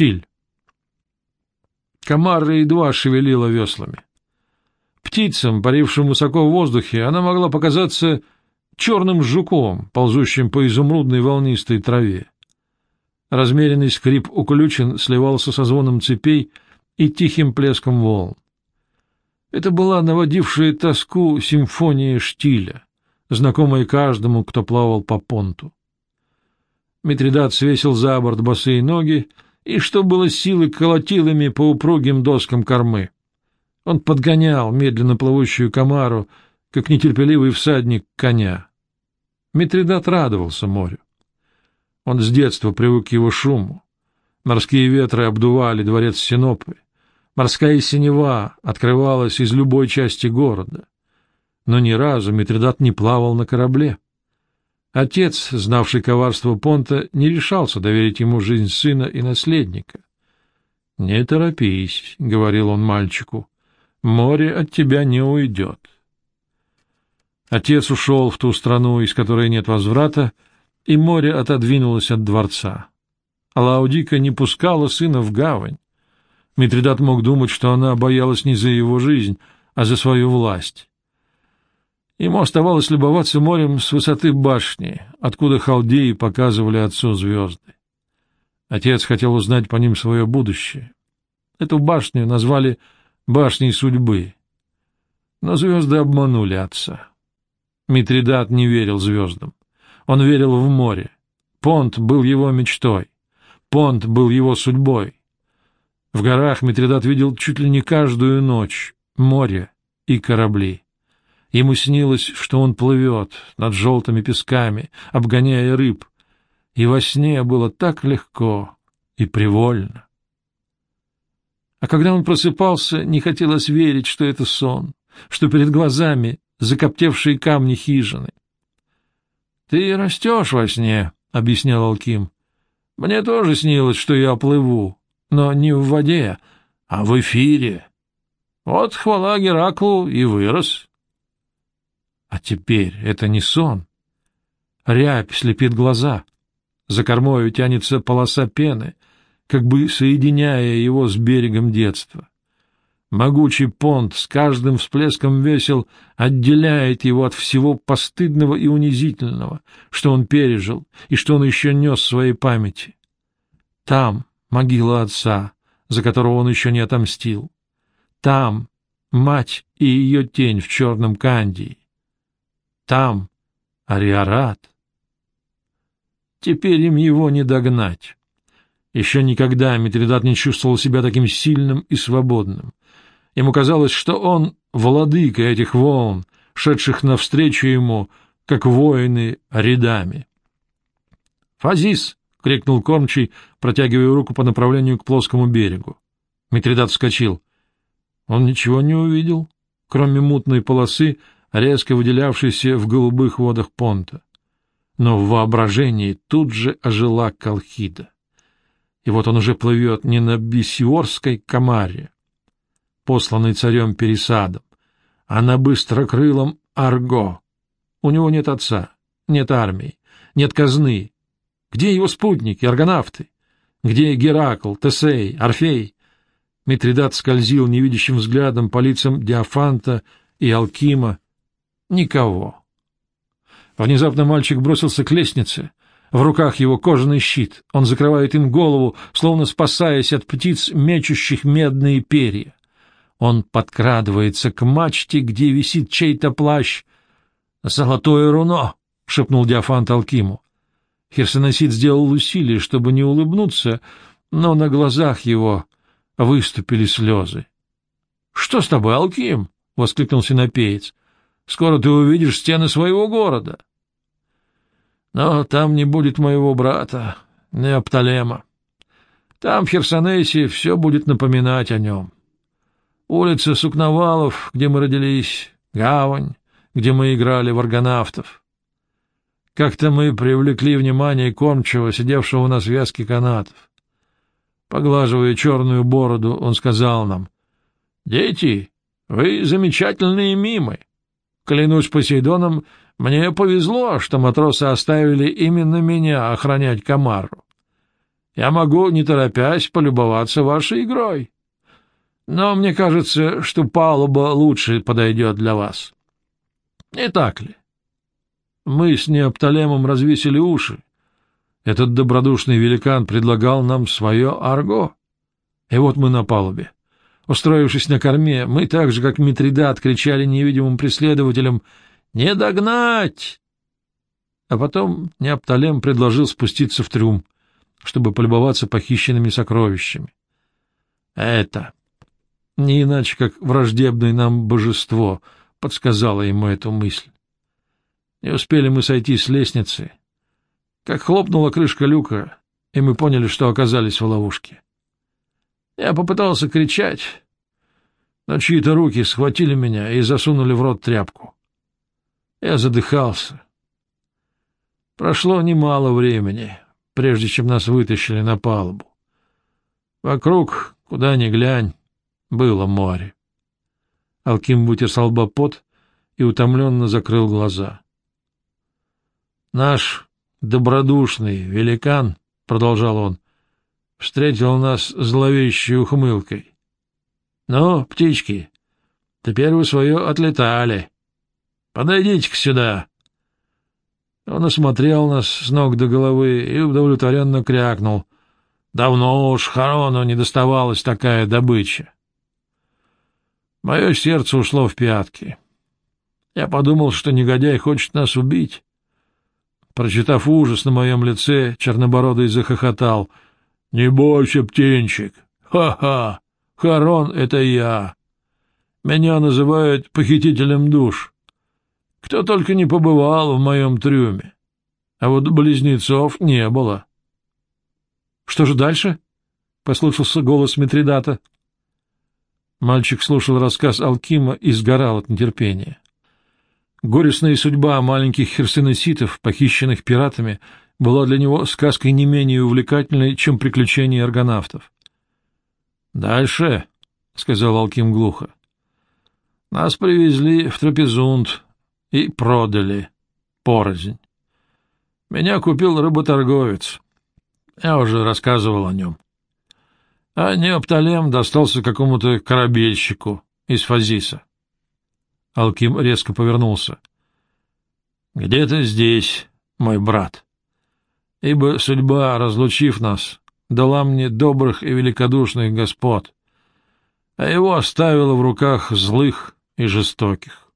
штиль. Комара едва шевелила веслами. Птицам, парившим высоко в воздухе, она могла показаться черным жуком, ползущим по изумрудной волнистой траве. Размеренный скрип уключен сливался со звоном цепей и тихим плеском волн. Это была наводившая тоску симфония штиля, знакомая каждому, кто плавал по понту. Митридат свесил за борт босые ноги и, что было силы, колотил ими по упругим доскам кормы. Он подгонял медленно плывущую комару, как нетерпеливый всадник коня. Митридат радовался морю. Он с детства привык к его шуму. Морские ветры обдували дворец Синопы. Морская синева открывалась из любой части города. Но ни разу Митридат не плавал на корабле. Отец, знавший коварство Понта, не решался доверить ему жизнь сына и наследника. — Не торопись, — говорил он мальчику, — море от тебя не уйдет. Отец ушел в ту страну, из которой нет возврата, и море отодвинулось от дворца. А Лаудика не пускала сына в гавань. Митридат мог думать, что она боялась не за его жизнь, а за свою власть. Ему оставалось любоваться морем с высоты башни, откуда халдеи показывали отцу звезды. Отец хотел узнать по ним свое будущее. Эту башню назвали «башней судьбы». Но звезды обманули отца. Митридат не верил звездам. Он верил в море. Понт был его мечтой. Понт был его судьбой. В горах Митридат видел чуть ли не каждую ночь море и корабли. Ему снилось, что он плывет над желтыми песками, обгоняя рыб, и во сне было так легко и привольно. А когда он просыпался, не хотелось верить, что это сон, что перед глазами закоптевшие камни хижины. — Ты растешь во сне, — объяснял Алким. — Мне тоже снилось, что я плыву, но не в воде, а в эфире. Вот хвала Гераклу и вырос. А теперь это не сон. Рябь слепит глаза. За кормою тянется полоса пены, как бы соединяя его с берегом детства. Могучий понт с каждым всплеском весел отделяет его от всего постыдного и унизительного, что он пережил и что он еще нес в своей памяти. Там могила отца, за которого он еще не отомстил. Там мать и ее тень в черном кандии. Там Ариарат. Теперь им его не догнать. Еще никогда Митридат не чувствовал себя таким сильным и свободным. Ему казалось, что он — владыка этих волн, шедших навстречу ему, как воины рядами. «Фазис!» — крикнул кормчий, протягивая руку по направлению к плоскому берегу. Митридат вскочил. Он ничего не увидел, кроме мутной полосы, резко выделявшейся в голубых водах понта. Но в воображении тут же ожила Колхида. И вот он уже плывет не на Бисиорской комаре, посланной царем Пересадом, а на быстрокрылом Арго. У него нет отца, нет армии, нет казны. Где его спутники, аргонавты? Где Геракл, Тесей, Орфей? Митридат скользил невидящим взглядом по лицам Диафанта и Алкима, Никого. Внезапно мальчик бросился к лестнице. В руках его кожаный щит. Он закрывает им голову, словно спасаясь от птиц, мечущих медные перья. Он подкрадывается к мачте, где висит чей-то плащ. «Золотое руно!» — шепнул Диафант Алкиму. Херсоносид сделал усилие, чтобы не улыбнуться, но на глазах его выступили слезы. — Что с тобой, Алким? — воскликнул синопеец. Скоро ты увидишь стены своего города. Но там не будет моего брата, Неопталема. Там, в Херсонесе, все будет напоминать о нем. Улица Сукновалов, где мы родились, гавань, где мы играли в аргонавтов. Как-то мы привлекли внимание кормчего, сидевшего на связке канатов. Поглаживая черную бороду, он сказал нам, «Дети, вы замечательные мимы. Клянусь Посейдоном, мне повезло, что матросы оставили именно меня охранять Камару. я могу, не торопясь, полюбоваться вашей игрой. Но мне кажется, что палуба лучше подойдет для вас. Не так ли? Мы с Неопталемом развесили уши. Этот добродушный великан предлагал нам свое арго. И вот мы на палубе. Устроившись на корме, мы так же, как Митридат, кричали невидимым преследователям «Не догнать!». А потом Неопталем предложил спуститься в трюм, чтобы полюбоваться похищенными сокровищами. Это, не иначе как враждебное нам божество, подсказало ему эту мысль. Не успели мы сойти с лестницы, как хлопнула крышка люка, и мы поняли, что оказались в ловушке. Я попытался кричать, но чьи-то руки схватили меня и засунули в рот тряпку. Я задыхался. Прошло немало времени, прежде чем нас вытащили на палубу. Вокруг, куда ни глянь, было море. Алким вытер с лба пот и утомленно закрыл глаза. Наш добродушный великан, — продолжал он, — встретил нас зловещей ухмылкой. — Ну, птички, теперь вы свое отлетали. Подойдите-ка сюда. Он осмотрел нас с ног до головы и удовлетворенно крякнул. Давно уж Харону не доставалась такая добыча. Мое сердце ушло в пятки. Я подумал, что негодяй хочет нас убить. Прочитав ужас на моем лице, Чернобородый захохотал. — Не бойся, птенчик! Ха-ха! Харон — это я! Меня называют похитителем душ. Кто только не побывал в моем трюме. А вот близнецов не было. — Что же дальше? — послушался голос Митридата. Мальчик слушал рассказ Алкима и сгорал от нетерпения. Горестная судьба маленьких херсонеситов, похищенных пиратами, была для него сказкой не менее увлекательной, чем приключения аргонавтов. «Дальше», — сказал Алким глухо, — «нас привезли в Трапезунд и продали порознь. Меня купил рыботорговец. Я уже рассказывал о нем. А Неопталем достался какому-то корабельщику из Фазиса. Алким резко повернулся. — Где-то здесь, мой брат. Ибо судьба, разлучив нас, дала мне добрых и великодушных господ, а его оставила в руках злых и жестоких.